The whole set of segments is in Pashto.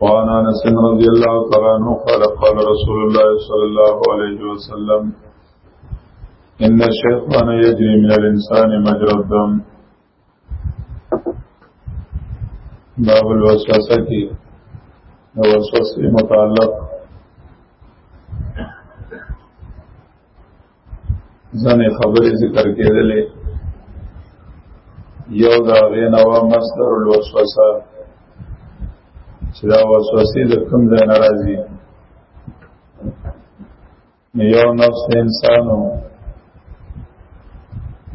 وعن انس رضي الله تعالى عنه قال قال رسول الله صلى الله عليه وسلم ان الشيطان يجري من الانسان مجرى الدم باب الوسوسه کی وسوسه متعلق ځنې خبرې ذکر کېدلې یو د هغې نه وه مصدر الوسوسه چې دا وسوسې د کوم ځای نه راځي یو نفس انسان و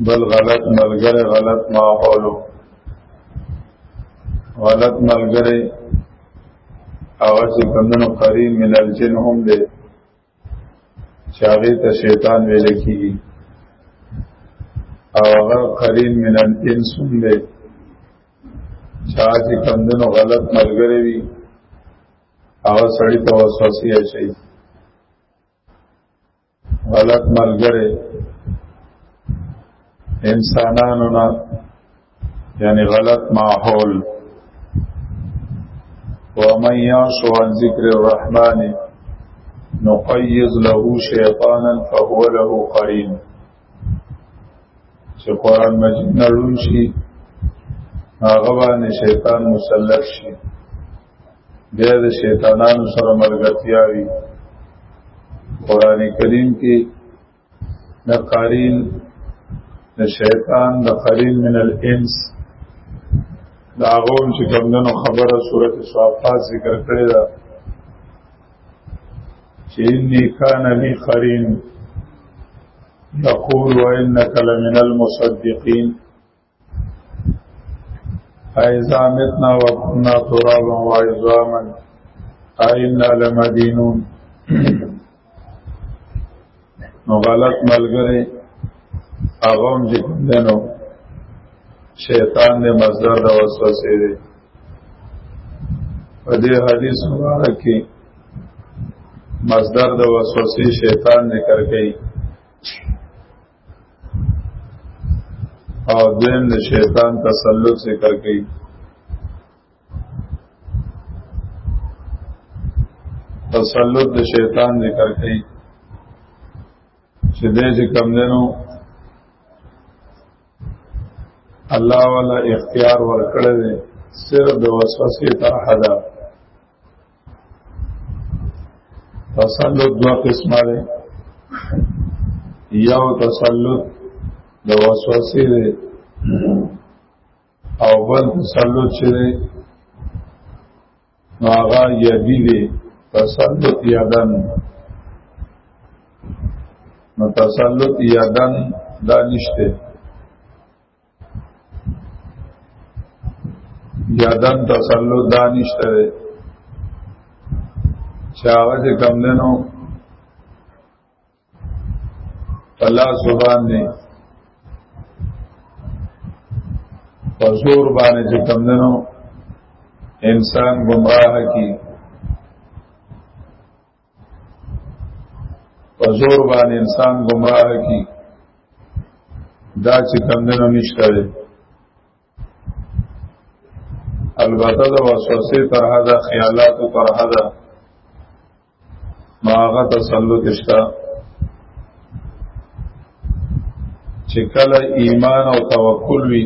بل غلط ملګری غلط ماحول غلط ملګری هغه چې کمنو قریب من الجن هم دی چې هغه ته شیطان ویل کیږي او هغه قرین من الانس دی چا چې کمندونو غلط ملګری وي هغه سړی ته وسوسه اچي غلط ملګری انسانانو نه یعنی غلط ماحول ومن يعش عن ذكر الرحمن نقيض له شيطانا فهو له قرين چې قران مجید نړون شي هغه باندې شیطان مسلط شي بیا د شیطانانو سره ملګرتیا وي قران کریم کې د قرین د شیطان د قرین من الانس دا غوم چې کمدنو خبره صورت صحافات ذکر کړی دا چې انی کان لی قرین یقول وانک لمن المصدقین ایزا متنا و کنا ترابا و ایزاما اینا لمدینون نو غلط ملګری هغه هم چې کوم دی نو شیطان دی مصدر د وسوسې دی په دې حدیث مبارک کې مصدر د وسوسې شیطان ذکر کړي او دویم د شیطان تسلط ذکر کړي تسلط د شیطان ذکر کړي چې دې چې کم دنو الله والا اختیار ورکړل صرف د وسوسې تر حدا تسلط دو قسمه ده یو تسلط د وسوسې ده او بل تسلط چې ده نو هغه یدی ده تسلط یدن نو تسلط یدن دا نشته یا دم تسلط دا نشته دی چې هغه چې کم دی نو په لاسو باندې په زور باندې چې کم دی نو انسان گمراه کی په زور باندې انسان گمراه کی دا چې کمندنو نشته دی البته د وسوسه تر هدا خیالات تر هدا ماغه تسلط شته چې کله ایمان او توکل وي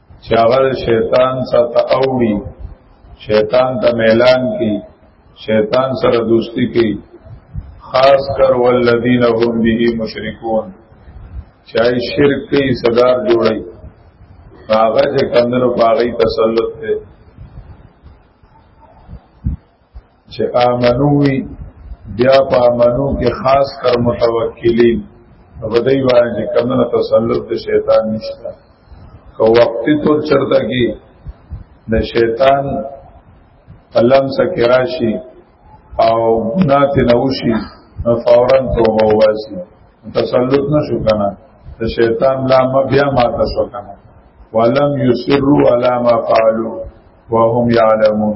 چې هغه شیطان سره اوړي شیطان ته اعلان کوي شیطان سره دوستی کوي خاص کر والذین هم به مشرکون چای شرک کوي صدر جوړي هغه چې کندنو پاغي تسلط ته چې امنو وی بیا په امنو کې خاص کر متوکلین غدای وایي چې کمنه تسلط د شیطان نشته کو وقتی طور چرته کې د شیطان علم سکراشی او ګناه تنوشي فورا توبه واسي تسلط نشو کنه د شیطان لا بیا ما تاسو کنه ولم یسروا علی ما فعلوا وهم یعلمون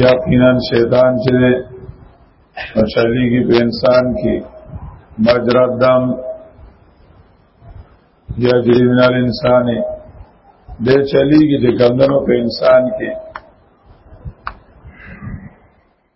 یقینا شیطان چې چلیږي په انسان کې مجرا دم یا جری من الانسان د چلیږي چې کمندونو په انسان کې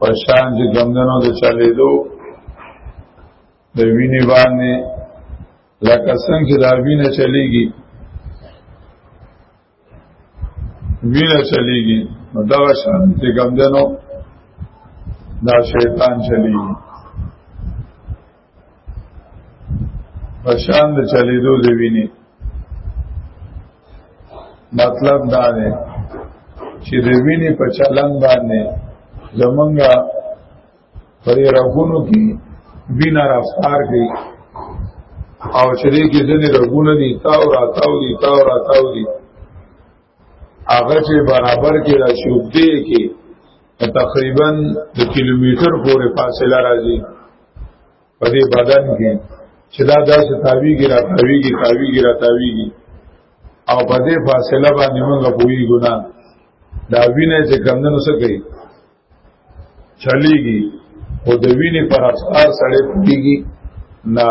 پشان چې کمدنو د چلیدو د وینې باندې لکه څنګه چې دا وینه چلیږي وینه چلیږي نو دا شان چې کمدنو دا شیطان چلیږي پشان د چلیدو دی ویني مطلب دا دی چې د ویني په چلن باندې زمونږه په رغونو کې وینا رفتار کوي او چې دې کې ځنې رغونه دي تاو را تاو دي تاو را تاو دي هغه چې برابر کې را شوبدي کې تقریبا د کیلومتر پورې فاصله راځي په دې بدن کې چې دا داسې تاویږي را تاویږي تاویږي را تاویږي او په دې فاصله باندې موږ پوری ګنا دا وینه چې کمندونو څه کوي چلیږي او د وینې پر افکار سره پټيږي نه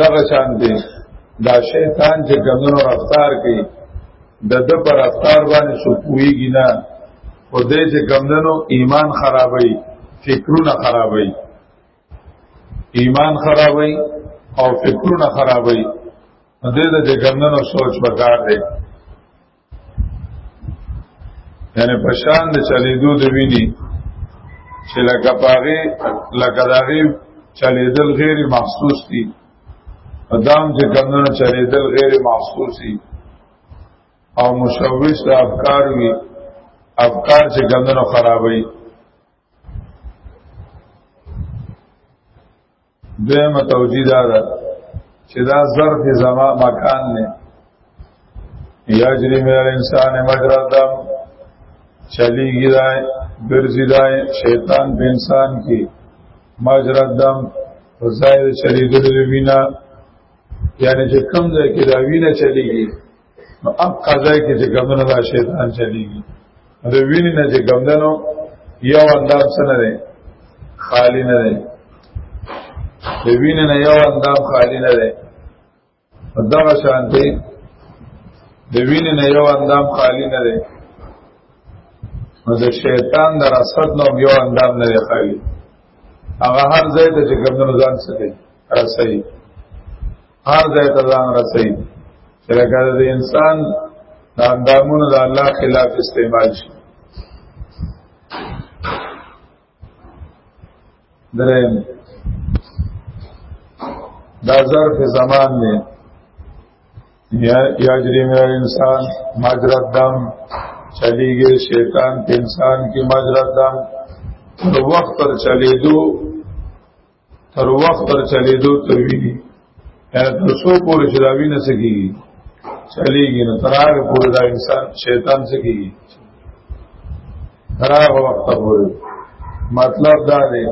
دغه شان دی دا شیطان چې ګمنو رفتار کوي د د پر افکار باندې سپويږي نه او د چې ګمنو ایمان خرابوي فکرونه خرابوي ایمان خرابوي او فکرونه خرابوي د دې د ګمنو سوچ پکار دی یعنی پشان د چلیدو د ویني چې لکه پاغي لکه داغي چلیدل غیر محسوس دي ادم چې کمونه چلیدل غیر محسوس دي او مشوش د افکار وی افکار چې کمونه خرابوي دویمه توجیه دا ده چې دا ظرف زما مکان نه یجری مې انسان مجرا دم چلی ګرای ګرځي دا شیطان په انسان کې مجرا دم ظاهر چلی دل وینا یعنی چې کم ځای کې دا وینه چلیږي نو اب قضا کې چې ګمنه دا شیطان چلیږي د وینې نه چې ګمدنو یو اندام سره دی خالی نه دی د وینې نه یو اندام خالی نه دی دغه شان دی د وینې نه یو اندام خالی نه دی نو د شیطان در اصد نو یو اندام نه دی خالی هغه هر ځای ته چې ګمدنو ځان سره رسېږي هر ځای ته ځان رسي چې لکه د انسان د اندامونو د الله خلاف استعمال شي درېم دا ظرف زمان دی یا جری میرا انسان مجرد دم چلی گئے شیطان کے انسان کی مجرد دم وقت پر چلی دو تر وخت تر چلیدو تر ویني یعنی تر څو پورې چې دا وینه سګي چلیږي نو تر هغه پورې دا انسان شیطان سګي تر هغه وخت پورې مطلب دا دی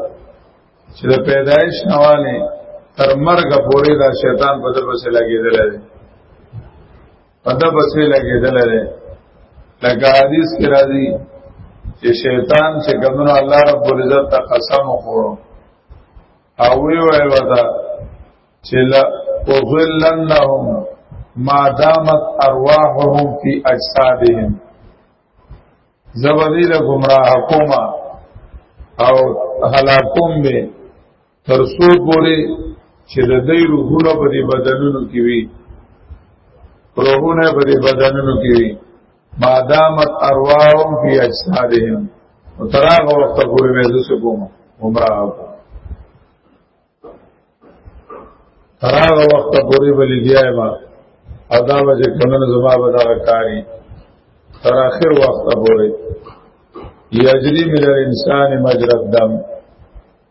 چې د پیدایش نواله تر مرګ پورې دا شیطان په دروازه لګیدل دی پدا بسې لګېدل لري لکه حدیث کې راځي چې شیطان چې کومه الله رب العزت ته قسم وخورو او وی وی ودا چې لا اغلنهم ما دامت ارواحهم فی اجسادهم زبدی له گمراه کوما او هلاکوم به تر څو پورې چې د دې روحونه په دې بدنونو کې وي روحونه په دې بدنونو کې وي ما دامت ارواحهم فی اجسادهم او تر هغه وخت پورې مې زه کوم عمره وکړم تر هغه وخت پورې بلې دی ما ادا به چې کمن زما به دا کاری تر اخر وخت پورې یجری من الانسان مجرد دم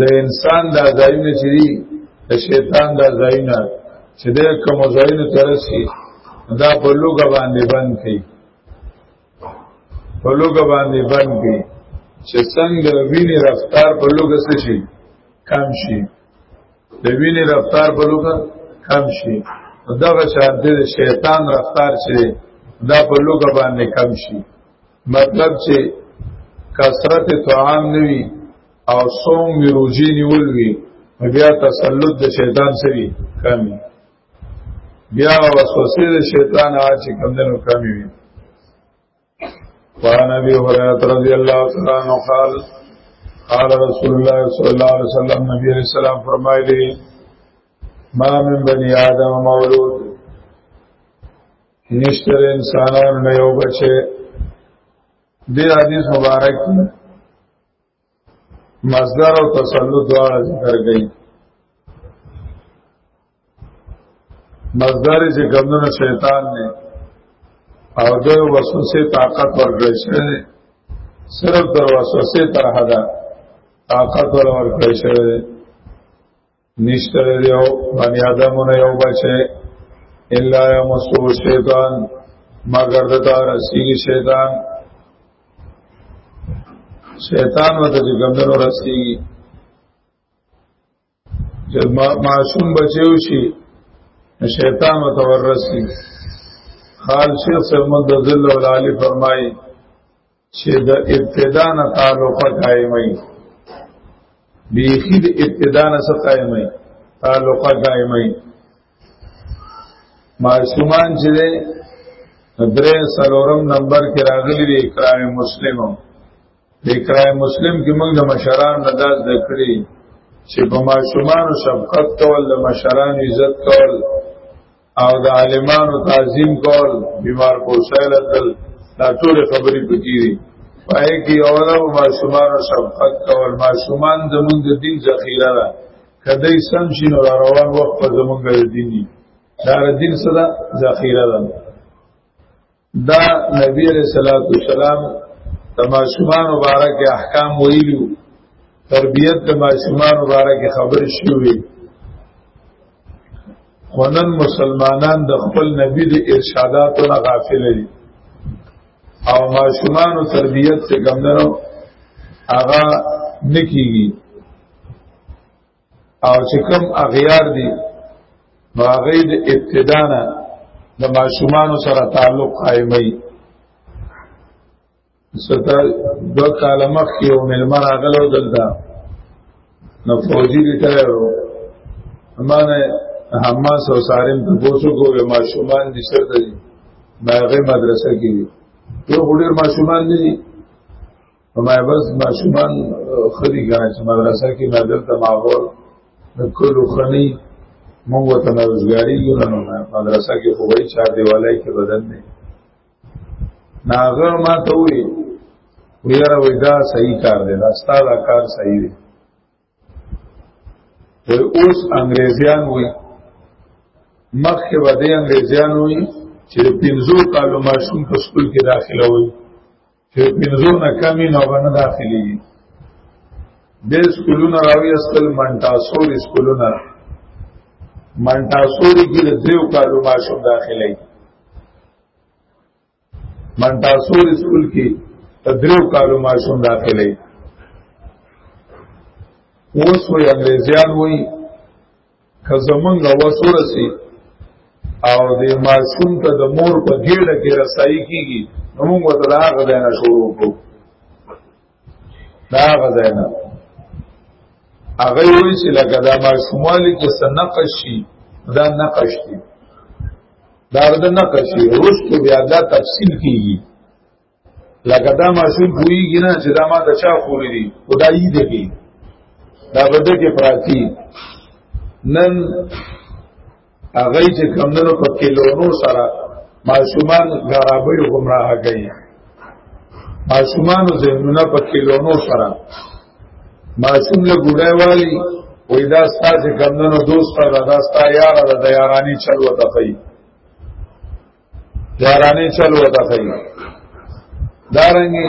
د انسان د ځایونه چې دي د شیطان د ځایونه چې د کوم ځایونه ترسي دا په لوګه باندې بند کړي په لوګه باندې بند کړي چې څنګه ویني رفتار په لوګه څه شي کم شي د ویني رفتار په لوګه کم شي دا به شانته د شیطان رفتار شي دا په لوګه باندې کم شي مطلب چې کثرت طعام نوي او صوم وی روزي نیول وی بیا تسلط د شیطان سوي کمی بیا وسوسه د شیطان اچ کم دنو کمی وی قرآن ابي هريره رضی الله تعالی عنہ قال قال رسول الله صلی الله علیه وسلم نبی علیہ السلام فرمایلی ما من بنی آدم مولود نشتر انسانان نه یو بچه دې حدیث مبارک مصدر او تسلط دواړه ذکر کړي مصدر چې ګمنه شیطان نه او د وسوسه طاقت ورکړي شوی صرف د وسوسه طرح ده طاقت ورکړي شوی نشته دی او بنی آدمونه یو بچي الا یمسو شیطان مگر د تا رسیږي شیطان شیطان وته چې ګمدنو رسیږي چې معصوم بچیو شي شیطان وته ورسیږي خال شیخ سمد ذل العالی فرمایي چې د ابتدا نه تعلق قائمای بیخی د ابتدا نه څه قائمای تعلق قائمای معصومان چې درې سلورم نمبر کې راغلي دي اکرام مسلم د اکرام مسلم کې موږ د مشران نه داس د کړی چې په معصومان شفقت کول د مشران عزت کول او د عالمانو تعظیم کول بیمار کو سیلتل دا ټول خبرې پکې دي پای کې اوله ماشومان شفقت کول ماشومان زموږ د دین ذخیره ده کله سم شي نو روان وخت په زموږ د دیني دا د دین سره ذخیره ده دا نبی علیہ الصلوۃ والسلام د ماشومان مبارک احکام ویلو تربیت د ماشومان مبارک خبر شوی خونن مسلمانان د خپل نبی د ارشاداتو نه غافل دي او ماشومان تربیت څخه کمندرو هغه نکیږي او چې کوم اغیار دي نو هغه د ابتدا نه د ماشومان سره تعلق قائمي ستا دو کال مخکې او ملمر اغلو دلته نو فوجي دي ته مانه حماس او سارم ته پوسو کو به ماشومان دي شرط دي باغې مدرسه کې دي ټول ډېر ماشومان دي فما بس ما شومان خدي کنه چې مدرسه کې نظر ته ماحول د کلو خني مو ته نوزګاری یو نه مدرسه کې خو وای چار دیوالای کې بدن نه ناغه ما ته وی ویره وای دا صحیح کار دی دا ستاره کار صحیح دی وی اوس انګریزیان وی مخکې به د انګریزیان وی چې پنځو کالو ماشوم په سکول کې داخله وی چې پنځو نه کمی نه باندې داخلي به سکولونه راوي اصل منټاسوري سکولونه منټاسوري کې د دریو کالو ماشوم داخلي من تاسو سکول کې تدریو کالو ما شوم داخلي اوس وی انګريزيان وی که زمونږ وسور سي او د ماشوم ته د مور په ګډه کې رسایي کیږي موږ ته دا غوډه نه شروع کوو دا غزاینه هغه وی چې لکه دا ما شمالي کې سنقش شي دا نقش دی دا د نقش دی ورسته بیا دا تفصیل کیږي لکه دا ما شوم پوریږي نه چې دا ما د چا خوري دي خدایي دی کې دا بده کې پراتی نن هغه چې کمندونو په کلونو سره ماشومان غرابې گمراه کوي ماشومان زهنونه په کلونو سره ماشوم له ګړې والی وې دا ستاسو کمندونو دوست را دا ستا یار را د یارانی چل وته کوي یارانی چل وته کوي دارنګي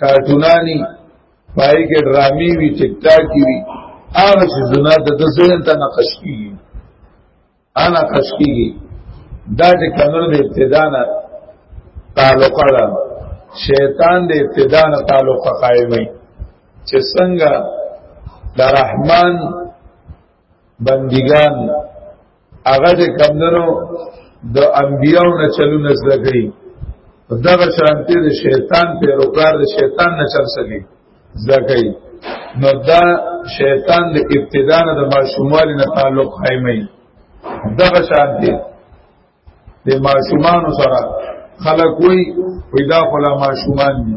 کارټونانی پای کې ډرامي وی ټیک ټاک وی هغه چې زنا د ذهن ته نقش کیږي انا نقش کیږي دا چې کمر د ابتدا نه تعلق ده شیطان د ابتدا نه تعلق قائمي چې څنګه د رحمان بندگان هغه چې کمندنو د انبیاو نه چلونه زده کوي دغه شانتی د شیطان پیروکار د شیطان نه چل سکی زده کوي نو دا شیطان د ابتدا نه د ماشوموالي نه تعلق قائمي دغه شانتی د ماشومان سره خلک وي پیدا خلا ماشومان دي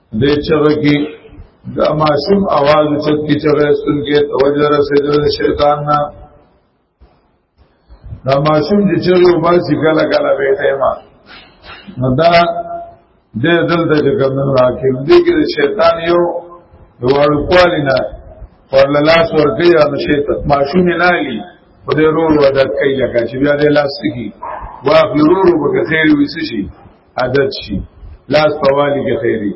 د چغه کې د ماشوم आवाज چت کې چغه ستون کې توجه رسېدل شیطان نه دا ماشوم چې چغه وباسي کله کله به ته ما نو دا د دلته چې کوم راکیم دي کې شیطان یو دوړ کوالی نه پر لاس ورګي او شیطان ماشوم نه لي په دې رول ودا کوي لکه چې بیا د لاس کې واخلو ورو به خیر وي شي عادت شي لاس په والي کې خیری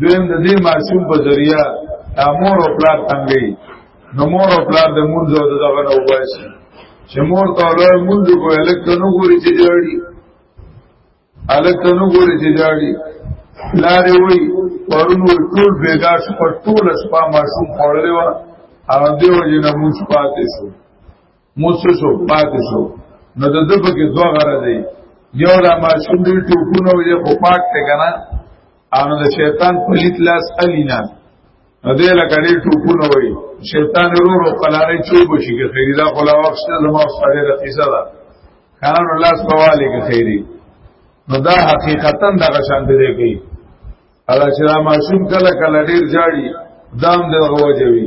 دویم د دې ماشوم په ذریعہ امور او پلار څنګه نو مور او پلار د مونږ او دغه نه وباسي چې مور ته له مونږ کو الکته نو ګوري چې جوړي الکته نو ګوري چې جوړي پلار وي ورونو ټول بیګا شو ټول شپه ماشوم خورلې و او دیو جن مونږ پاتې شو موسو شو پاتې شو نو د دبه کې دوه غره دی یو دا ماشوم دی ټوپونه وي خو پاک ته کنه ان د شیطان پلیت لاس الینا نو دې لکه دې ټوپونه وي شیطان ورو ورو قلارې چوب شي کې خیردا خلا وخت زما سره د قصه ده کانو لاس پواله کې خیری نو دا حقیقتا دغه شان دی کوي الله چې دا ماشوم کله کله ډیر جاړي دام دغه وجوي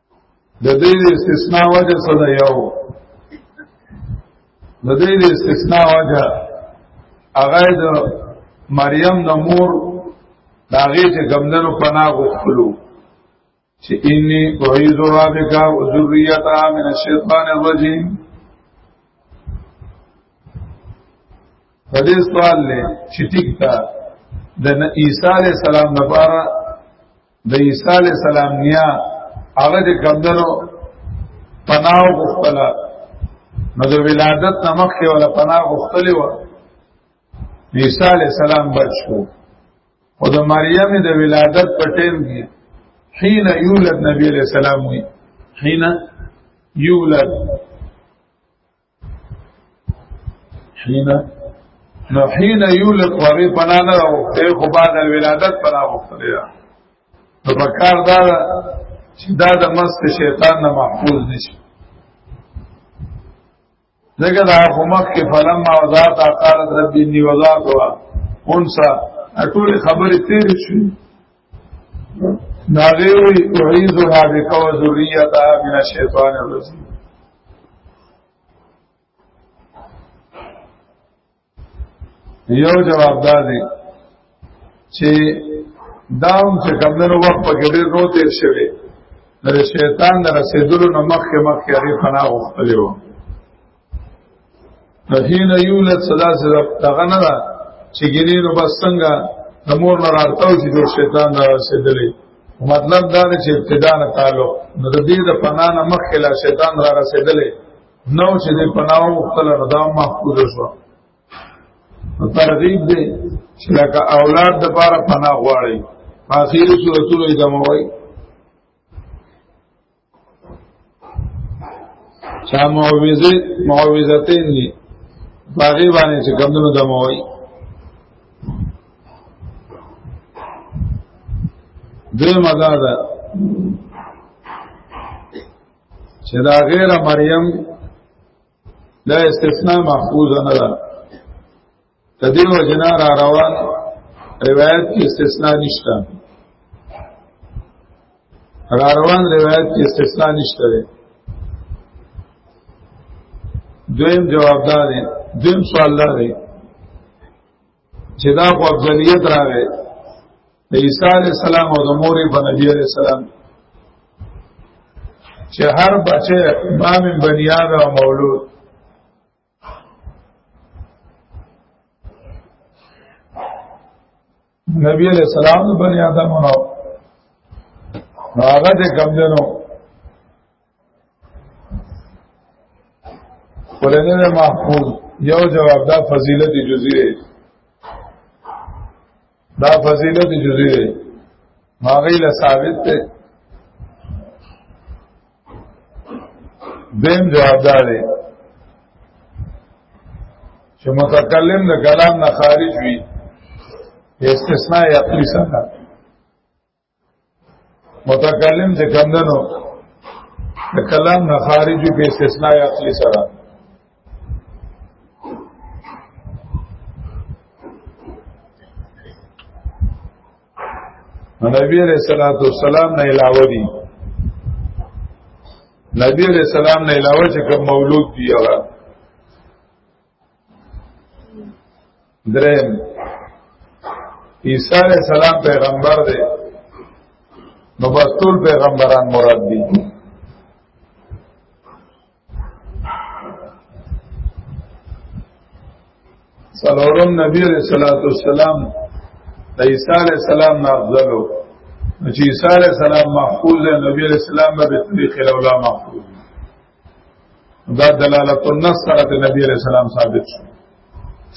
د دې استثناء وجه څه ده یو د دې استثناء وجه هغه د مریم د مور د هغې چې ګمدنو پناه غوښتلو چې انی اعیذ بک او ذریتها من الشیطان الرجیم په دې سوال نه چې ټیک ده د عیسی علی السلام لپاره د عیسی علی السلام نیا هغه د کمندونو پناه غوښتله نو د ولادت نمخ کې ولا پناه غوښتلې و عیسی علی السلام بچو او د مریم د ولادت په ټیم کې حين یولد نبی علیہ السلام وی حين یولد حين نو حين یولد وغی پنا نه او اے خو بعد الولادت پنا وختلی دا نو پکار دا چې دا د مس شیطان نه محفوظ نشي دغه دا خو مخ کې فلم او ذات قالت ربي اني وضعتها انسا ټول خبرې تیر شي ناغیوی اعیزنا بکو ذریتا من الشیطان الرجیم یو جواب دا دی چې دام چې کمنو وخت په ګډه نو تیر شوی د شیطان د رسیدلو نه مخکې مخکې هغه فنا غوښتلی و حين يولد ثلاثه دغه نه ده چې ګینې نو بس څنګه د مور نه راځو چې جوړ شیطان نه رسیدلې مطلب دا دی چې ابتدا نه تعلق نو د دې د پنا نه مخکې لا شیطان را رسیدلې نو چې د پناو خپل رضا محفوظ شو ترغیب دی چې لکه اولاد د پاره پناه غواړي اخیر سورته ادامه وایي چا معوذه معوذتین دي باغی باندې چې کمونو د موي دوی مدا ده چې دا غیر مریم دا استثناء محفوظ نه ده تدیو جنا را روان روایت کې استثناء نشته را روان روایت کې استثناء نشته دویم جواب دا دی دویم سوال دا دی چې دا خو افضلیت راغی د عیسی علی السلام او د مور په نبی علی السلام چې هر بچه امام بنیاد او مولود نبی علیہ السلام د بنی آدم نو هغه د کم دنو ولنه محفوظ یو جواب دا فضیلت جزئی دا فضیلت جزئی دی ماغی له ثابت دی دیم جوابدار دی چې متکلم د کلام نه خارج وي استثناء عقلی سره متکلم چې کمدنو د کلام نه خارج په استثناء عقلی سره نبی علیہ الصلوۃ والسلام نه علاوه دي نبی علیہ السلام نه علاوه چې کوم مولود دی هغه درم عیسی علیہ السلام پیغمبر دی نو بس ټول پیغمبران مراد دي سلورم نبی علیہ الصلوۃ والسلام د عیسی علیہ السلام نه افضل او چې عیسی علیہ السلام محفوظ دی نبی علیہ السلام به طریق الاولا محفوظ دا دلالت النص سره د نبی علیہ السلام ثابت شو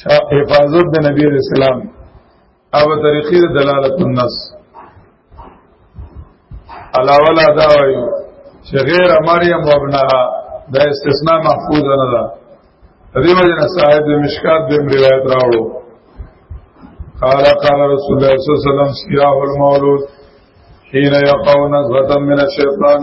چا حفاظت د نبی علیہ السلام او طریقې دلالت النص علاوه لا دا وایو چې غیر مریم و ابنها دا استثناء محفوظ نه ده دیو جن صاحب د مشکات د روایت راوړو قال قال رسول الله صلی الله علیه وسلم سیاه المولود حين يقعون غدا من الشيطان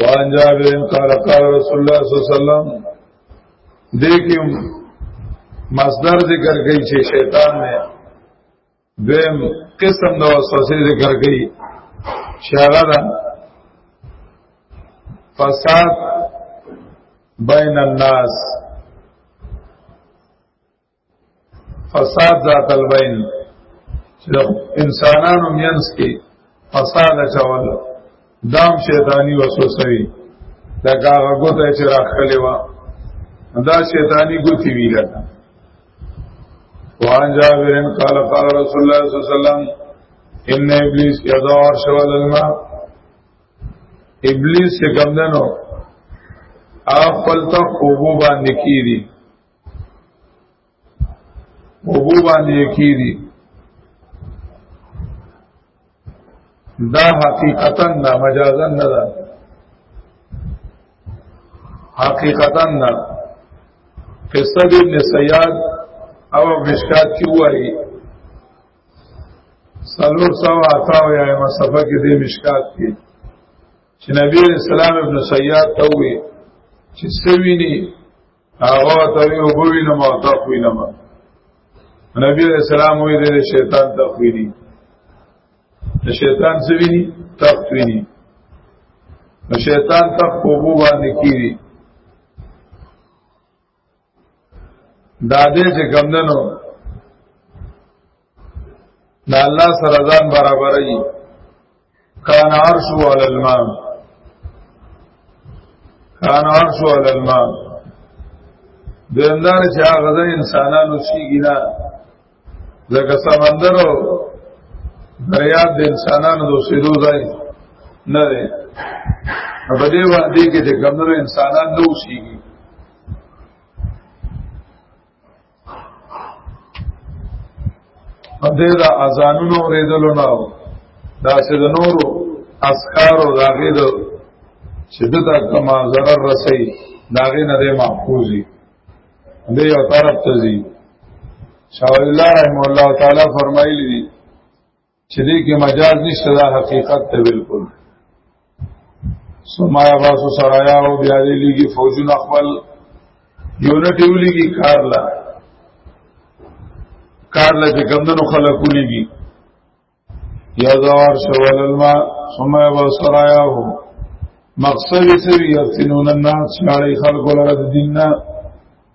وان جابر قال قال رسول الله صلی الله علیه وسلم دیکم مصدر ذکر کوي چې شیطان نه دویم قسم د وسوسې ذکر کوي شهره ده فساد بین الناس فساد ذات البین چې انسانانو مینس کې فساد چول دام شیطانی وسوسوي دا هغه ګوته چې راخلې و دا شیطانی ګوتی وی لکه وان جابر قال قال رسول الله صلی الله علیه وسلم ان ابلیس یذا عرش والماء ابلیس څنګه نو اخپل ته خوبو باندې کیری وګو باندې کیږي دا حقیقتا نه مجازا نه ده حقیقتا نه قصه ابن سیاد او مشکات کی وایي سلور سو آتاو یا اما صفحه کې دې مشکات کې چې نبی اسلام ابن سیاد ته وی چې سوینی هغه ته یو بوی نه ما تخوی نه ما نبی علیہ السلام وی دې شیطان تخوی دي د شیطان څه ویني تخت ویني نو شیطان تخت په وو باندې کیږي دا دې چې کمندنو دا الله سره ځان برابرې کان عرش علی الماء کان عرش علی الماء دندار چې هغه د انسانانو شي ګنا لکه سمندر او دریا د انسانانو د اوسېدو ځای نه دی په دې باندې کې د کمنو انسانان نو شيږي دې دا اذانونو ورېدلو نه دا چې د نورو اسکارو دا غي د چې د تا کما zarar رسي دا غي نه محفوظي دې یو طرف ته ځي شاول الله رحم الله تعالی فرمایلی چې دې کې مجاز نشته دا حقیقت ته بالکل سما باسو سرایا او بیا دې لګي فوجونه خپل یونټ یو لګي کار لا کار لا چې کمندونو خلک ولګي یا زوار شوال الماء سما باسو سرایا او مقصد یې سوي یقینون الناس شاړي خلق لره د دیننا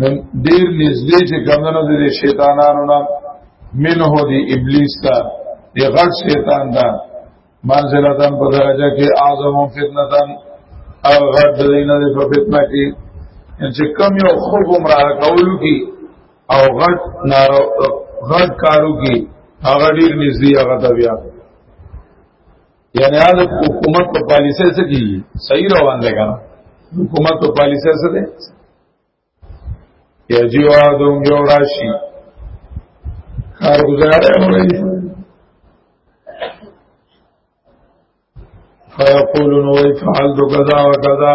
نن ډیر نږدې چې کمنو دي شیطانانو نه منه دي ابلیس ته دی غټ شیطان دا منزلتن په درجه کې اعظم فتنتن او غټ دینه دي په فتنه کې چې کم یو خو گمراه کولو کې او غټ نارو غټ کارو کې هغه ډیر نږدې هغه ته بیا یعنی دا حکومت په پالیسۍ څه کی صحیح روان دی کنه حکومت په پالیسۍ څه دی یا جی وا دوم یو راشي کار گزاره وړي فیقولون وی فعلت کذا و کذا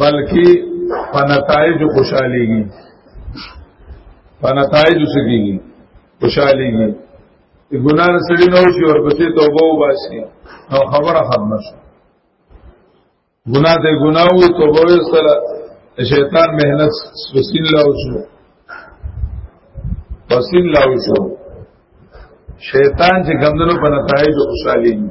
بلکې په نتایج خوشاليږي په نتایج سګيږي خوشاليږي ګناه سړي نو شي او پسې توبه وباسي او خبره ختمه شي ګناه دې ګناه وي توبه یې سره شیطان مهنت وسیل لاو شو وسیل لاو شو شیطان چې ګمندنو په نتایج خوشاليږي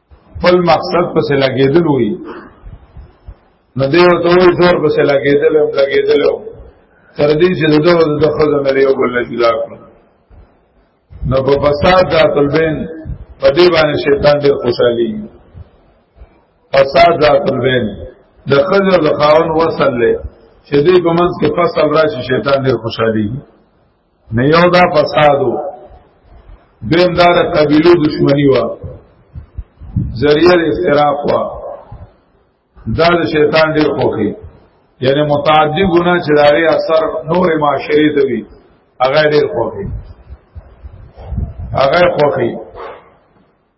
بل مقصد پس لګیدل وي نو دیو ته وي زور پس لګیدل هم لګیدل تر دې چې دغه د خزه مې یو بل جدا کړ نو په فساد ذات البین په دې باندې شیطان ډېر خوشحالي فساد ذات البین د خزه د خاون وصل له چې دې په منځ کې فصل راشي شیطان ډېر خوشحالي نه یو دا فسادو دین دا د قبیلو دشمنی و ذریعه اختراف و دا د شیطان ډیر خوخي یعنی متعدی ګناه چې داري اثر نور معاشري ته وي هغه ډیر خوخي هغه خوخي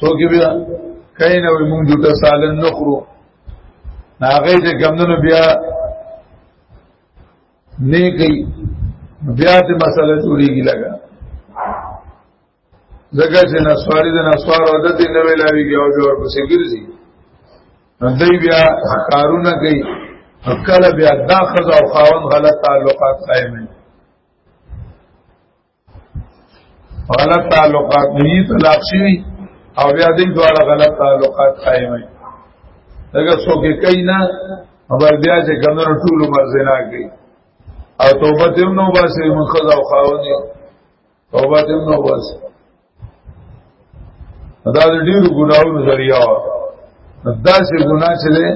څوک بیا کای نه وي موږ جوټه سالن نخرو هغه چې کمندونو بیا نه کوي بیا دې مسله جوړیږي لګا زګه چې نسواری د نسوار عادت نه ویلاویږي او جوړ پسې ګرځي دوی بیا کارونه کوي کله بیا دا خزا او خاون غلط تعلقات قائم دي غلط تعلقات نه طلاق شي او بیا دې دواړه غلط تعلقات قائمه دغه څوک کوي نه خبر بیا چې کمنو ټول عمر زنا کوي او توبه دې نو باسي من خدا او خاوني توبه دې نو باسي دا د ډیرو ګناہوں ذریعہ وا دا چې ګناه چې ده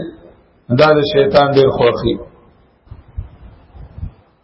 دا د شیطان ډیر خوخي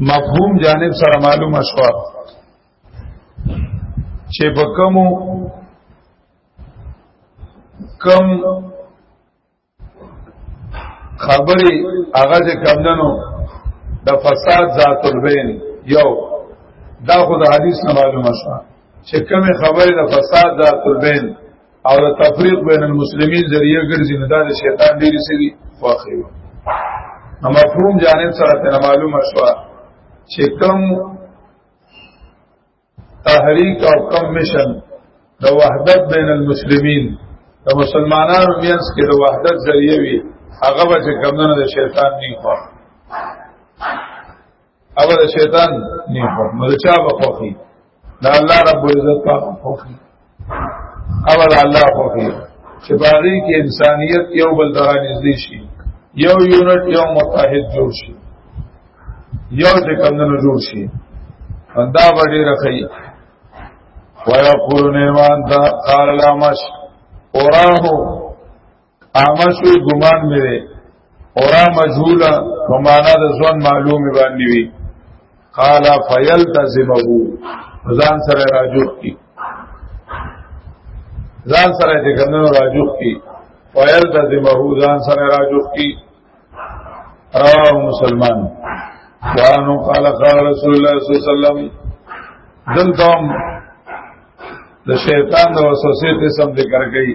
مفهوم جانب سره معلومه شو چې په کومو کم خبرې هغه چې کم دنو د فساد ذات البین یو دا خو د حدیث نه معلومه شو چې کومه خبره د فساد ذات البین او د تفریق بین المسلمین ذریعہ ګرځي نه دا د شیطان ډیری سری واخی و نو مفهوم جانب سره ته معلومه شو چې کم تحریک او کم مشن د وحدت بین المسلمین د مسلمانانو مینس کې د وحدت ذریعہ وی هغه به کمونه د شیطان نه خو او د شیطان نه خو نو چا به خوخي دا الله رب عزت په خوخي او دا الله خوخي چې باغی کې انسانيت یو بل درا نږدې شي یو یونټ یو متحد جوړ شي یو چې کمندونو جوړ شي دا به ډېر خي ويقول نعمان دا قال الامش اوراه اعمش وی ګمان مې دی اورا مجهوله په معنا د ځوان معلومه باندې وی قال فيلتزمه ځان سره راجو کی ځان سره دې ګنو راجو کی فيلتزمه ځان سره راجو کی رواه مسلمان وانو قال قال رسول الله صلی الله علیه وسلم دلته د شیطان د وسوسې قسم ذکر کړي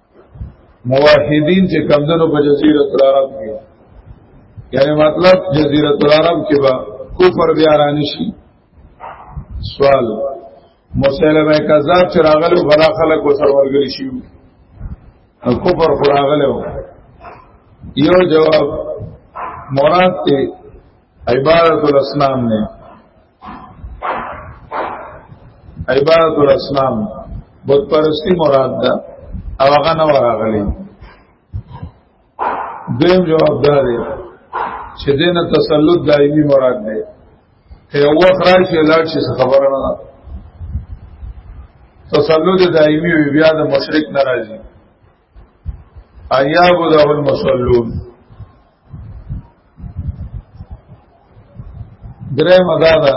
موحدین چې کمدنو په جزیرت العرب کې یعنی مطلب جزیرت العرب کې با کفر بیا رانشي سوال مسلمه کذاب چې راغلو غلا خلک وسر ورګل شي او کفر خراغلو یو جواب مراد ته عبارت الاسلام نه عبارت الاسلام بت پرستی مراد ده او هغه نه وراغلی دیم جواب ده چې دینه تسلط دایمي مراد ده که یو وخت راشي لاړ شي خبره نه تسلط دایمي وي بیا د مشرک ناراضي ایاب له المصلون درې مدا دا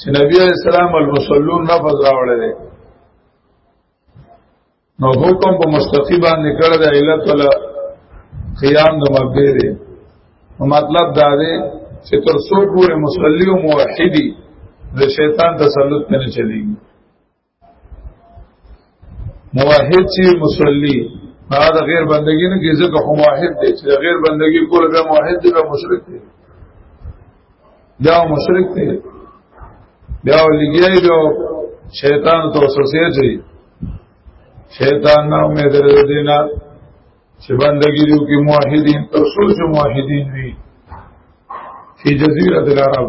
چې نبی علیہ السلام المصلون نفذ راوړل دي نو حکم په مستقی باندې کړ د علت ولا قیام د مبدی دی مطلب دا دی چې تر څو پورې مصلی او موحدی د شیطان تسلط نه چلیږي موحد چې مصلي هغه د غیر بندګی نه کیږي ځکه خو موحد دی چې غیر بندګی کول به موحد دی به مشرک دی دا مشرک دی بیا لګیای جو شیطان تو سوسیه چي شیطان نه مې درې دینا چې بندګی دیو کې موحدین تر څو چې موحدین وي فی جزیره العرب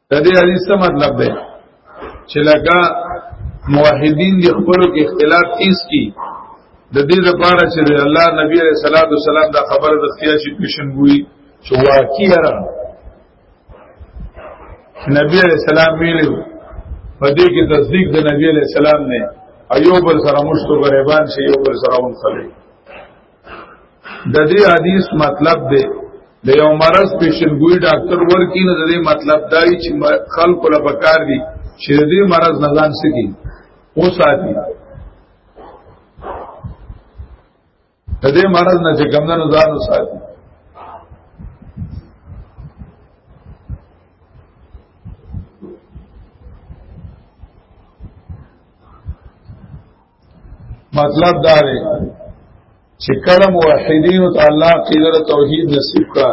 د دې حدیث څه مطلب دی چې لکه موحدین د خپلو کې اختلاف کیس کی د دې لپاره چې الله نبی عليه الصلاه والسلام دا خبره د اختیار شي پیشنګوي چې واقعي را نبی عليه السلام ویلو په دې کې تصدیق د نبی عليه السلام نه ایوب سره مشتو غریبان شي ایوب سره ونخلي د دې حدیث مطلب دی د یو مرض پیشنګوی ډاکټر ورکی نه د دې مطلب دای چې خلق له پکار دي چې دې مرض نه ځان سکی او ساتي د دې مرض نه چې کمندونو ځان ساتي مطلب دا دی چې کله موحدین او تعالی قیدره توحید نصیب کا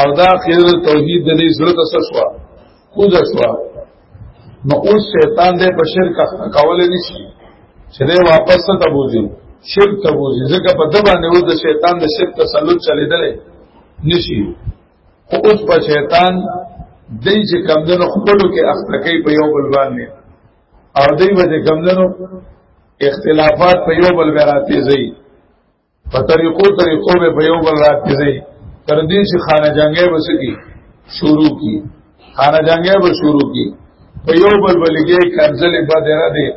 او دا قیدره توحید د دې ضرورت سره کوزه شو نو اوس شیطان دې په شرک کول نه شي چې دې واپس ته بوزي شرک ته بوزي ځکه په دبا نه و د شیطان د شرک تسلط چلیدل نشي خو اوس په شیطان دې چې کمدنو خپلو کې اخته کوي په یو بل باندې او دی به چې کمدنو اختلافات په یو بل بیا راتیزي په طریقو طریقو به په یو بل راتیزي تر دې چې خانه جنگې وسکی شروع کی خانه جنگې به شروع کی په یو بل بلګې کنځلې به درا دي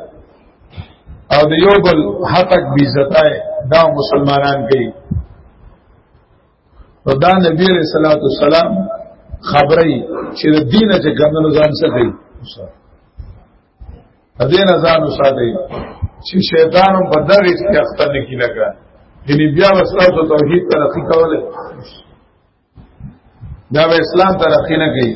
او د یو بل حقق بي عزتای دا مسلمانان کوي نو دا نبی علیہ الصلوۃ والسلام خبرې چې د دین چې ګمنو ځان ساتي د دین ځان ساتي چې شیطان په دغه کې اخته نه کی لګا یعنی بیا وسلات او توحید ته رخی کوله دا به اسلام ته رخی نه کوي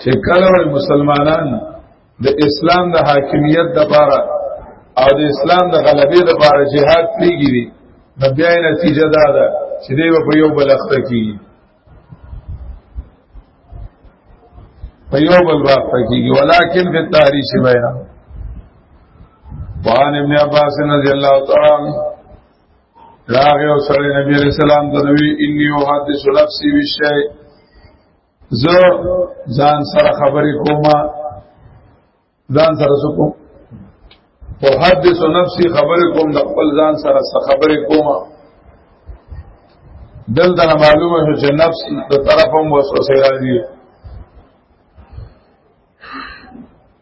چې کله مسلمانان د اسلام د حاکمیت د پاره او د اسلام د غلبې د پاره جهاد پیږي دي نو بیا نتیجه دا ده چې دی په یو بل اخته کیږي په یو بل اخته کیږي ولکن په تاریخ بیان وان ابن عباس رضی الله تعالی راغه او سره نبی علیہ السلام د نبی انی او حدیث نفسی وشی ز ځان سره خبرې کومه ځان سره سکو او حدیث نفسی خبرې کوم د خپل ځان سره سره خبرې کومه دلته معلومه شو چې نفس د طرفم وسوسه راځي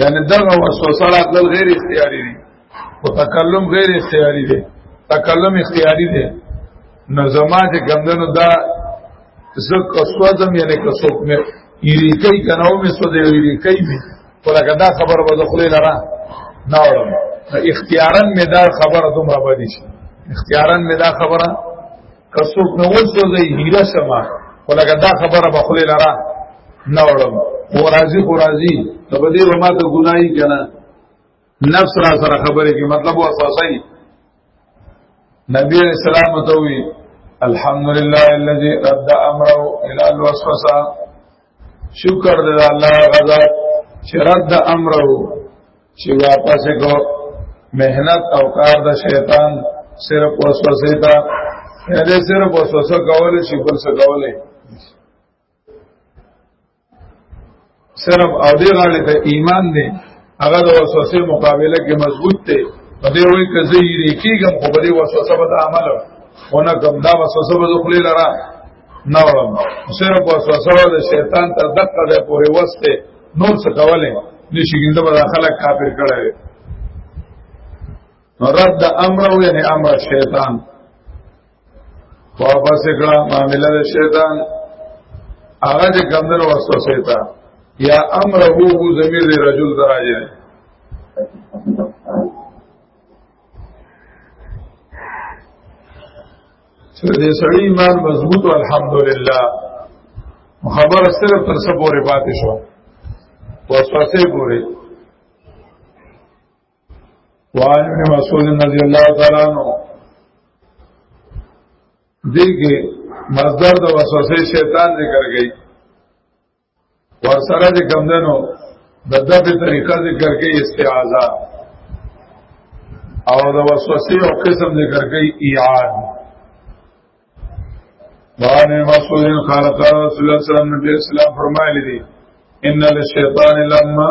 یعنی دغه وسوسه راتل غیر اختیاري دي او تکلم غیر اختیاري دي تکلم اختیاري دي نو زما چې ګمندنو دا زه کسوځم یعنی کسوک مې یری کوي کنه او مې سوځي یری کوي مې ولکه دا خبر به د خلې لره نه اورم اختیارا مې دا خبره دومره باندې شي اختیارا مې دا خبره که څوک نه وسوځي هیله سما ولکه دا خبره به خلې لرا نه وړم او راضي خو راضي ته به دې ما ته ګناي کنه نفس را سره خبرې کې مطلب وسوسه نبی علیہ السلام ته وی الحمدلله الذي رد امره الى الوسوسه شکر دې الله غزا چې رد امر وو چې واپس کو مهنت او کار د شیطان صرف وسوسه تا دې صرف وسوسه کول شي بل څه کولای صرف او دې غاړې ته ایمان دی هغه د وسوسه مقابله کې مضبوط دی په دې وایي که زه یې کېږم خو په دې وسوسه به عمل ونه کوم دا وسوسه به خپل لره نه وړم صرف وسوسه د شیطان تر دقه ده پورې وسته نور څه کولای نشي ګنده به خلک کافر کړي رد امر او یعنی امر شیطان واپس کړه معاملې د شیطان هغه چې ګندر وسوسه تا یا امر هو زمير رجل دراجه چې د سړي ایمان مضبوط او الحمدلله خبره صرف تر څه پورې پاتې شو وسوسه پورې وعن ابن مسعود رضی الله تعالی عنہ دیږي مصدر د وسوسه شیطان ذکر گئی ورسره د کمدنو د دغه طریقه ذکر کوي استعاذہ او د وسوسې او قسم ذکر کوي ایعاد وان مسعود قال قال رسول الله صلی الله علیه وسلم فرمایلی دي ان للشیطان لما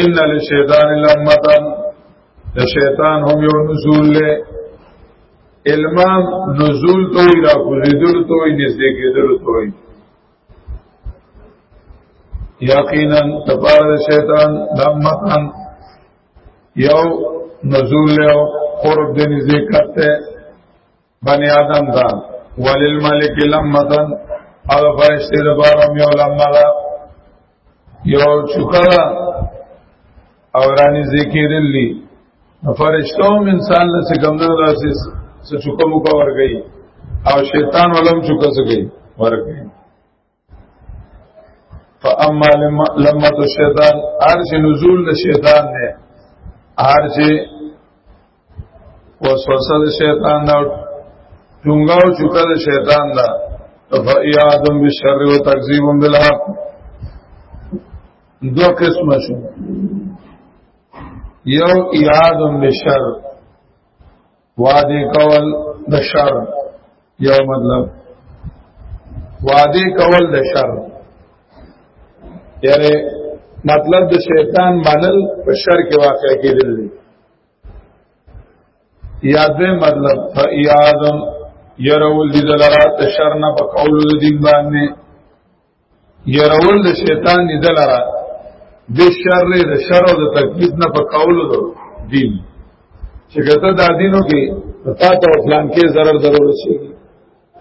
ان للشیطان لما د شیطان هم یو نزول له علمان نزول توي را کوزیدل توي نزدې کېدل توي یقینا تبار شیطان دمتن یو نزول یو قرب دې نږدې کته بنی آدم دا وللملک لمتن او فرشتي د بارم یو لمغه یو چوکړه او رانی ذکرلی فرشتو انسان له څنګه نه راځي څه چوکه مو کا ورګي او شیطان ولم چوکه سګي ورګي فاما لما الشیطان ارش نزول الشیطان نه ارش وسوسه د شیطان دا ټنګاو چوکا د شیطان دا فیادم بالشر و تکذیب بالحق دو قسم شو یو ایادم بالشر وادی کول د شر یو مطلب وادی کول د شر یعنی مطلب د شیطان منل په شر کې واقع کېدل دي یا دې مطلب فیاذم يرول دي دلرا تشرنا په قول دې باندې يرول د شیطان دې دلرا د شر د شر او د تکلیف نه په قول دې چې کته د دینو کې پتا ته پلان کې zarar ضرور شي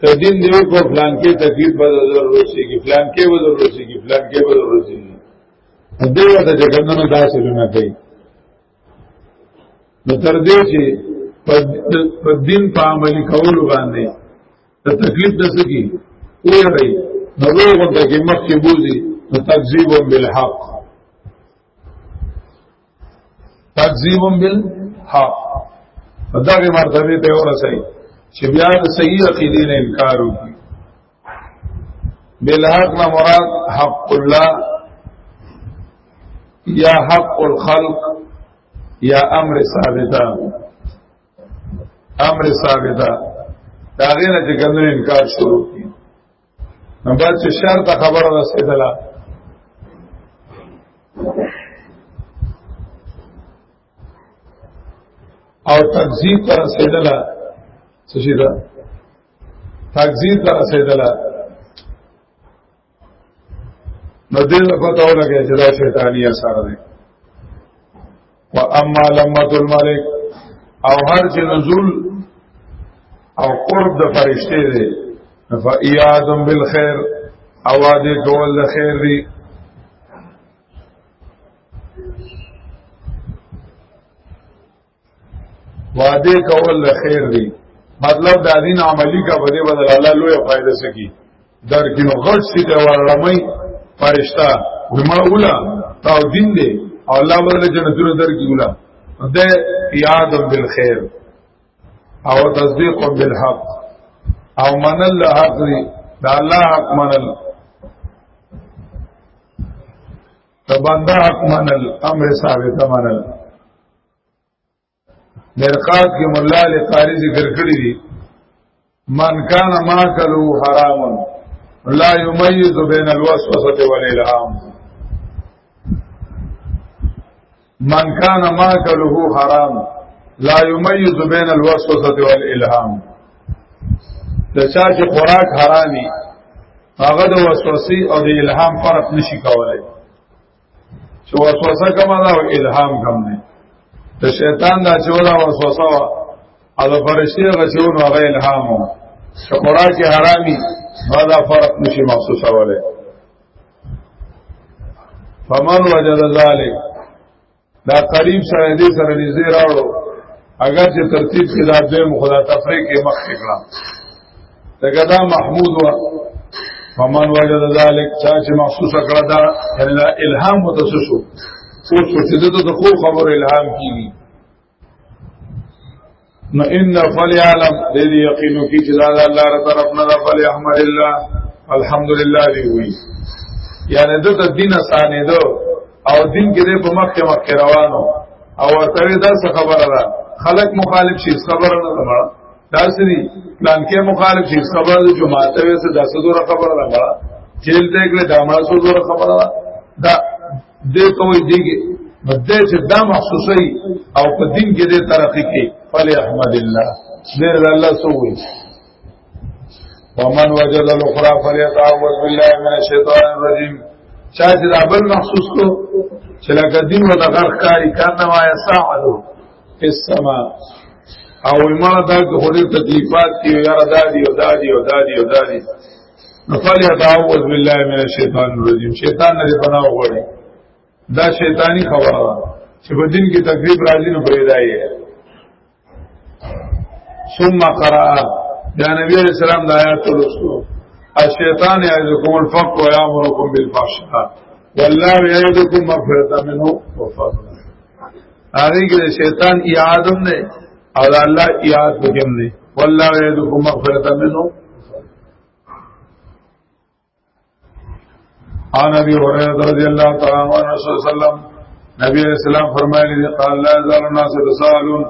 ته دین دی کو پلان کې تکلیف به ضرور شي کې پلان کې به ضرور شي کې پلان کې به ضرور شي دغه د جګندنو داسې نه کوي نو تر دې چې په دین په عملي کولو باندې د تکلیف د سکی ویری نو هغه ته کې مخ کې بوزي نو تکذیب بالحق تکذیب بالحق دا به مرتبه ته ورسېږي چې بیا د صحیح عقیدې نه انکار وکړي بالحق نه مراد حق الله یا حق الخلق یا امر ثابته امر ثابته دا غینه چې ګندر انکار شروع کی نو بعد چې شرط خبره رسیدله او تکذیب پر رسیدله څه شي ده تکذیب ته رسیدله نو دې ته پته ولګي چې دا شیطانی اثر دی و اما لمت الملک او هر چې نزول او قرب د فرشته دی فایادم بالخير او دې کول د خیر دی وعده کول خیر دی مطلب دا دین عملی کا بده بدل الله لوی فائدہ سکی در کې نو غټ سي ته ورړمای فرشتہ وما اولا تاو دین دی او الله ورله جنتونو در کې اولا د یاد بالخير او تصدیق بالحق او من الله حق دی دا الله حق منل تبنده حق منل امر ثابت منل مرقات کې مولا علی قاری ذکر کړی دی من کان ما کلو حرام لا یمیز بین الوسوسه والالهام من کان ما کلو حرام لا یمیز بین الوسوسه والالهام د چا چې خوراک حرامي هغه د وسوسې او د الهام فرق نشي کولای چې وسوسه کوم دا او الهام کوم نه د شیطان دا چې ولا وسوسه وا او د فرشتي هغه چې ونه هغه الهام و چې قرآن کې حرامي دا فرق نشي محسوسه وله فمن وجد ذلك دا قریب سره دې سره دې زی راوړو اگر چې ترتیب کې دا دوی مخدا تفریق کې مخ کړه دغه دا محمود و فمن وجد ذلك چا چې محسوس کړه دا یعنی دا الهام متسسو او څه چې دته د خو خبر الهام کیږي نو ان فلیعلم دې دې یقینو کې چې دا الله تعالی طرف نه ده فلی احمد الله الحمدلله دی وی یعنی د دین اسانه دو او دین کې دې په مخ کې مخ روانو او ورته دا څه خبره ده خلق مخالف شي خبره نه ده دا سری پلان کې مخالف شي خبره د جماعت وې څه داسې دوره خبره ده جیل دې کې داماسو دوره خبره ده دې ته وایي دیږي نو دې چې دا مخصوصي او په دین کې دې ترقی کې فلی احمد الله دې الله سووي ومن وجد الاخرى فليتعوذ بالله من الشیطان الرجیم چا چې دا بل مخصوص کو چې لکه دین ولا غرق کاری کنه ما یساعدو فی السما او ایمان دا که خودی تکلیفات کی یار دادی او دادی او دادی او دادی نفل یتعوذ بالله من الشیطان الرجیم شیطان نه پناه وغواړي دا شیطانی خبره ده چې په دین کې تکلیف راځي نو پیدا یې ثم قرأ یا نبی علیہ السلام د آیات لوستو الشیطان یعظکم الفقر و یامرکم بالفحشاء والله یعظکم مغفرتا منه وفضل هغه کې شیطان یادم نه او الله یاد وکم نه والله یعظکم مغفرتا منه عن ابي هريره رضي الله تعالى عنه عن رسول الله صلى الله عليه وسلم نبی علیہ السلام فرمایلی دی قال لا زال الناس رسالون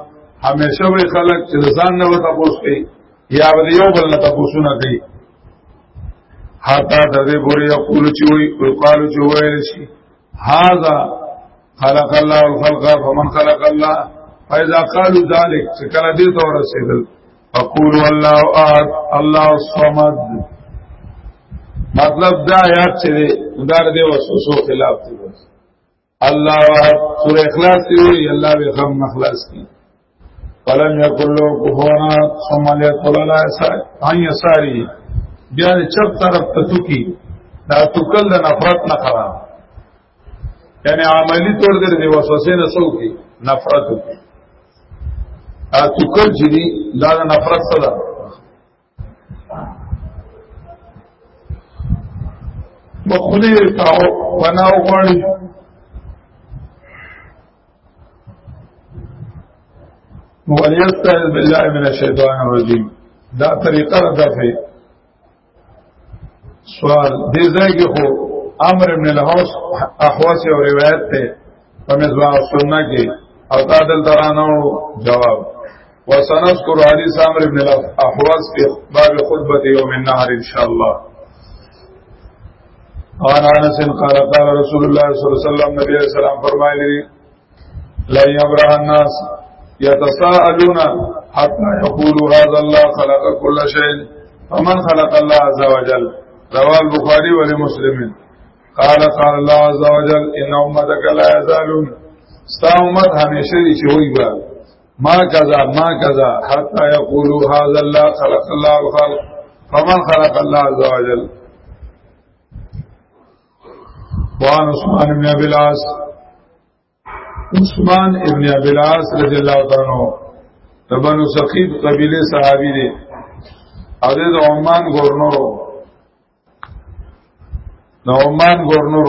همیشه وی خلق چې ځان نه وتا پوس کوي یا به یو بل نه تاسو نه کوي حتا د دې پورې یقول چې وی او قالو چې ویل شي هاذا خلق الله الخلق فمن خلق الله فاذا قالوا ذلك چې کله دې تور رسیدل اقول الله احد الله الصمد مطلب دا آیات چې دا د وسوسو خلاف دی الله احد سورہ اخلاص دی وی الله به غم مخلص کی فلم یکل له کفونا ثم لیتول لا ان یساری بیا چپ طرف ته توکی دا توکل د نفرت نه خراب یعنی عملی طور در دی وسوسه نه سو کی نفرت کی ا توکل چې دی دا نفرت سره مخلی تاو بناو غړي وليستعذ بالله من الشيطان الرجيم دا طریقه ده سوال دې ځای کې خو امر ابن الحوس احواس او روایت ته په مزوا سنت کې او تا دل درانو جواب وسنذكر حديث امر ابن الاحواس في باب خطبه يوم النهر ان شاء الله عن انس قال قال رسول الله صلى الله عليه وسلم نبی صلی الله علیه وسلم فرمایلی لن یبرح الناس يتساءلون حتى يقولوا هذا الله خلق كل شيء فمن خلق الله عز وجل رواه البخاري ولمسلم قال قال الله عز وجل ان امتك لا يزالون ستا امت همیشه دي چې وي ما كذا ما كذا حتى يقولوا هذا الله خلق الله الخلق فمن خلق الله عز وجل وان عثمان بن ابي العاص عثمان ابن ابي العاص رضی الله تعالی عنہ تبنو ثقيف قبيله صحابي دي او د عمان گورنور د عمان گورنور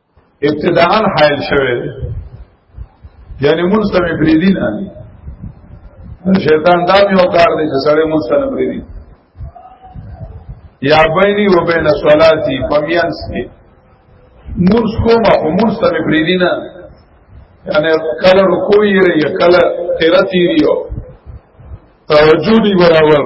ابتداءا حائل شوه یعنی مونږ ته بریدي نه شیطان دا یو کار دی چې سره مونږ ته بریدي یا بیني و بین صلاتی پمینس کې مونږ کوم او مونږ ته بریدي نه یعنی کله رکوع یې یا کله قرات یې توجه دی برابر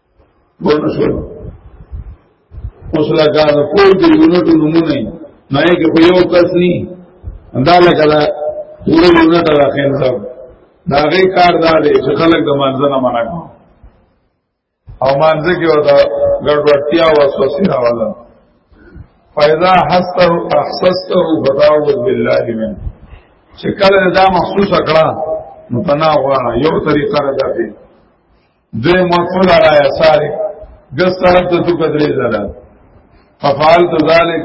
ونه شو اوس لکه د کور د یونټو نمونه نه یې کې یو کس ني دا لکه دا ټول یونټ را خېل صاحب دا غي کار دا دی چې خلک د مانځه نه منع کوي او مانځه کې ودا ګډوډتیا او وسوسه راواله فاذا حسته احسسته فتعوذ بالله من چې کله دا محسوس کړه نو پناه غواړه یو طریقه راځي دوی مطول را یساری گس طرف ته تو کدری زلا ففعلت ذلك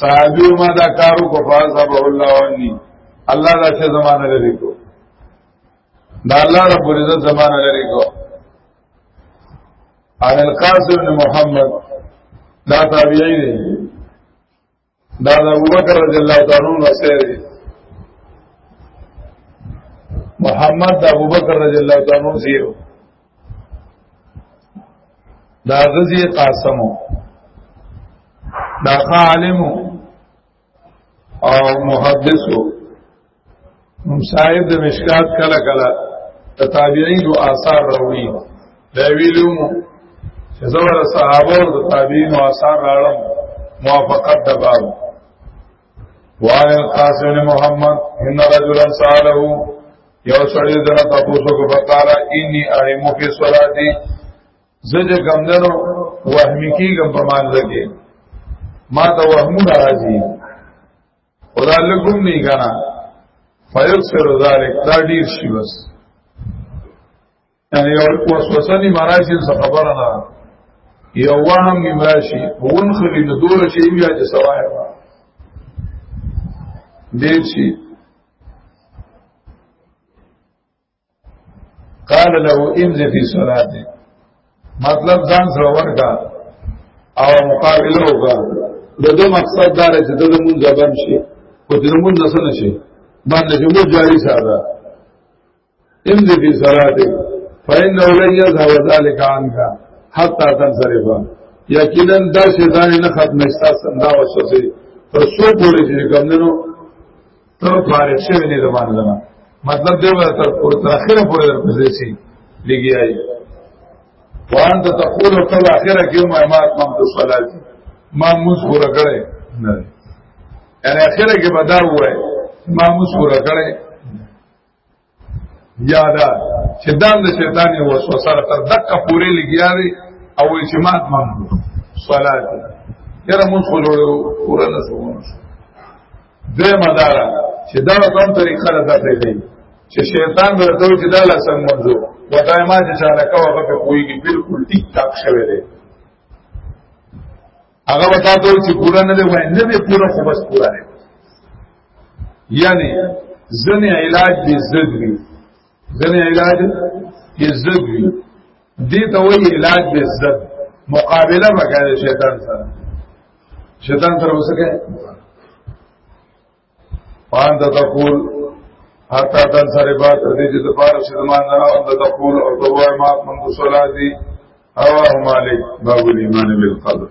صحابی ما دا کارو کو فاصحب الله عنی الله دا څه زمانه لري کو دا الله رب العزت زمانه لري کو عن القاسم بن محمد دا تابعی دی دا د ابوبکر رضی الله تعالی عنہ سره محمد د ابوبکر رضی الله تعالی عنہ زیو دا غزی قاسمو دا عالمو او محدثو مصائب د مشکات کله کله د تابعین او آثار راوړي دا ویلو چې زور صحابه او د تابعین او آثار راړم موافقت د باب وعن القاسم بن محمد ان رجلا ساله یو سړی دنه تاسو کو فقال انی اهم فی صلاتی زج کمندنو وهمی کیږم په مانځ کې ما ته وهمونه راځي خدا لګوم نه غنا فیکسر ذلک دا ډیر شي بس یعنی یو وسوسه نه مراشي څه خبره نه یو وهم نه مراشي هون خلی د دوله شي بیا چې سوای ما دې شي قال له امزه فی صلاته مطلب ځان سره ورکا او مقابله وکا د دې مقصد دا دی چې د مون زبان شي او د مون نسل شي باندې چې مو جاری ساده امزه فی صلاته فإنه لن يذهب ذلك عنك حتى تنصرف یقینا دا شیطان نه ختم استا سندا وسوسه تر څو پورې چې کوم نو تر فارغ شوی نه زمانه زما مطلب دی ور تر پر تر اخره پورې در پسې شي لګي آی وان ته تقول تر اخره کې ما ما تم ته صلات ما موږ پورا کړې نه یعنی اخره کې بدار وای ما موږ پورا کړې یادا چې دا د شیطان یو وسوسه را تر دقه پورې لګیا دی او چې ما تمام صلات یره مون خو جوړو پورا نه شو درې مدار چې دا کوم طریقه را ده دی چې شیطان ورته چې دا لاسن منځو وتاي ما چې چاله کوه په کوی کې بالکل ټیک ټاک شوی دی هغه وتا ته چې پورا نه دی وای نه دی پورا خو بس پورا دی یعنی ځنې علاج دې زد وي ځنې علاج دې زد وي دې ته وایي علاج دې زد مقابله وکړي شیطان سره شیطان سره وسکه وان ته تقول حتا تن سره با تر دې چې د پاره چې زمان نه او ته تقول او ته وای ما من صلاتي او مالک باب الايمان بالقدر